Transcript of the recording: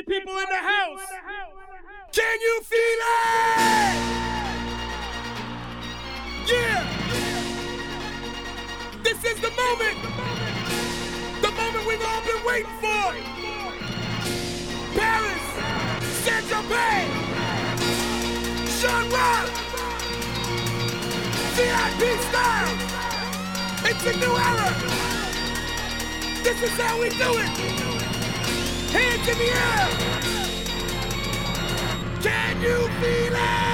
party people in the house. Can you feel it? Yeah. This is the moment. The moment we've all been waiting for. Paris, Saint Tropez, Sean Rock, VIP style. It's a new era. This is how we do it. Hands in the air. You feel it?